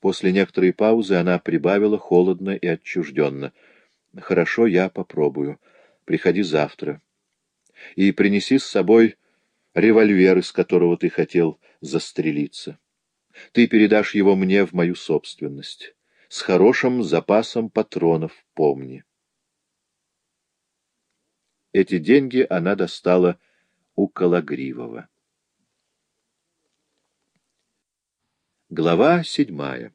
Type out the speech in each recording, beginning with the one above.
После некоторой паузы она прибавила холодно и отчужденно. «Хорошо, я попробую. Приходи завтра. И принеси с собой револьвер, из которого ты хотел застрелиться. Ты передашь его мне в мою собственность. С хорошим запасом патронов, помни». Эти деньги она достала у Калагривого. Глава седьмая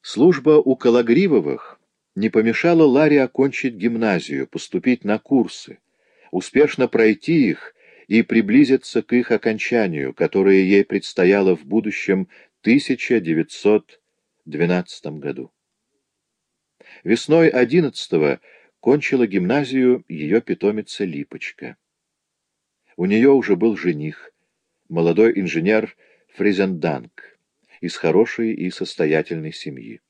Служба у Калагривовых не помешала Ларе окончить гимназию, поступить на курсы, успешно пройти их и приблизиться к их окончанию, которое ей предстояло в будущем 1912 году. Весной 11 кончила гимназию ее питомица Липочка. У нее уже был жених, молодой инженер Фризенданг, из хорошей и состоятельной семьи.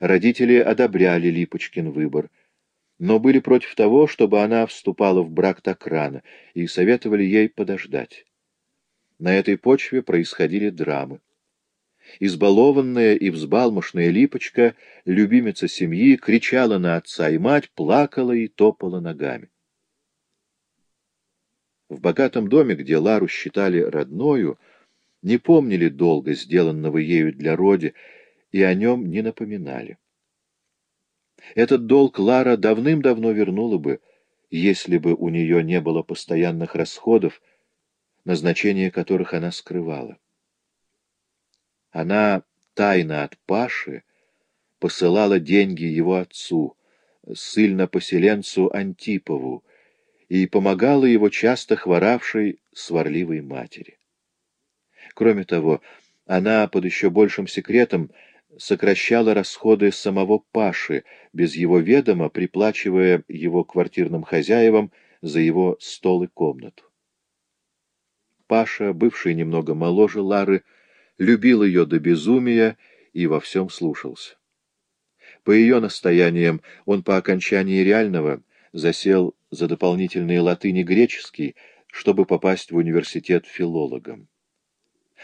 Родители одобряли Липочкин выбор, но были против того, чтобы она вступала в брак так рано, и советовали ей подождать. На этой почве происходили драмы. Избалованная и взбалмошная Липочка, любимица семьи, кричала на отца и мать, плакала и топала ногами. В богатом доме, где Лару считали родною, не помнили долго сделанного ею для Роди и о нем не напоминали. Этот долг Лара давным-давно вернула бы, если бы у нее не было постоянных расходов, назначение которых она скрывала. Она тайно от Паши посылала деньги его отцу, ссыльно-поселенцу Антипову, и помогала его часто хворавшей сварливой матери. Кроме того, она под еще большим секретом сокращала расходы самого Паши, без его ведома приплачивая его квартирным хозяевам за его стол и комнату. Паша, бывший немного моложе Лары, любил ее до безумия и во всем слушался. По ее настояниям он по окончании реального засел за дополнительные латыни греческий, чтобы попасть в университет филологом.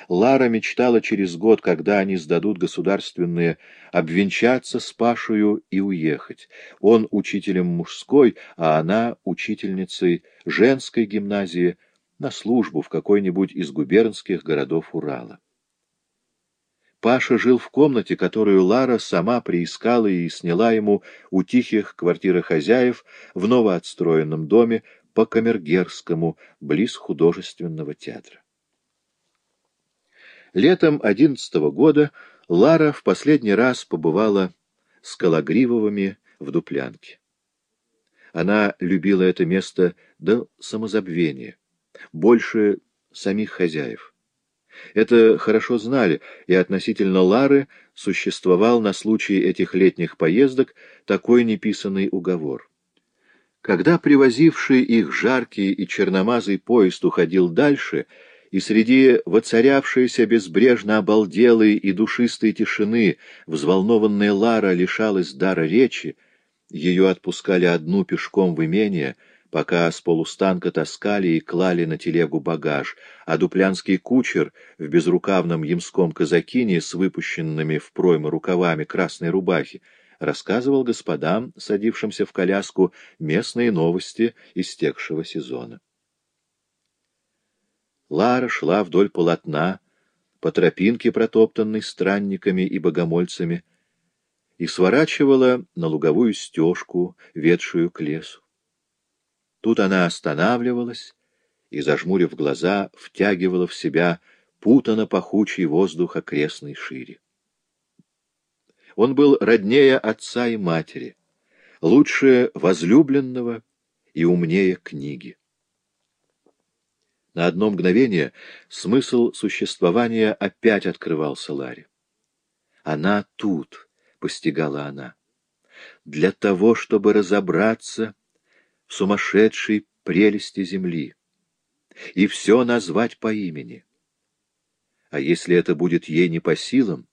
Лара мечтала через год, когда они сдадут государственные, обвенчаться с Пашею и уехать. Он учителем мужской, а она учительницей женской гимназии на службу в какой-нибудь из губернских городов Урала. Паша жил в комнате, которую Лара сама приискала и сняла ему у тихих квартирохозяев в новоотстроенном доме по Камергерскому, близ художественного театра. Летом одиннадцатого года Лара в последний раз побывала с Калагривовыми в Дуплянке. Она любила это место до самозабвения, больше самих хозяев. Это хорошо знали, и относительно Лары существовал на случай этих летних поездок такой неписанный уговор. Когда привозивший их жаркий и черномазый поезд уходил дальше — и среди воцарявшейся безбрежно обалделой и душистой тишины взволнованная Лара лишалась дара речи, ее отпускали одну пешком в имение, пока с полустанка таскали и клали на телегу багаж, а дуплянский кучер в безрукавном ямском казакине с выпущенными в проймы рукавами красной рубахи рассказывал господам, садившимся в коляску, местные новости истекшего сезона. Лара шла вдоль полотна, по тропинке, протоптанной странниками и богомольцами, и сворачивала на луговую стежку, ведшую к лесу. Тут она останавливалась и, зажмурив глаза, втягивала в себя путано-пахучий воздух окрестной шире. Он был роднее отца и матери, лучше возлюбленного и умнее книги. На одно мгновение смысл существования опять открывался Ларе. Она тут, — постигала она, — для того, чтобы разобраться в сумасшедшей прелести земли и все назвать по имени. А если это будет ей не по силам,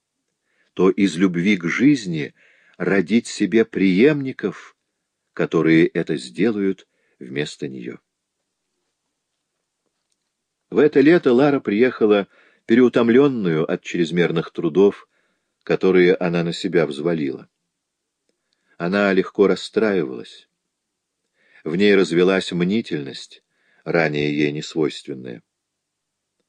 то из любви к жизни родить себе преемников, которые это сделают вместо нее. В это лето Лара приехала переутомленную от чрезмерных трудов, которые она на себя взвалила. Она легко расстраивалась. В ней развелась мнительность, ранее ей несвойственная.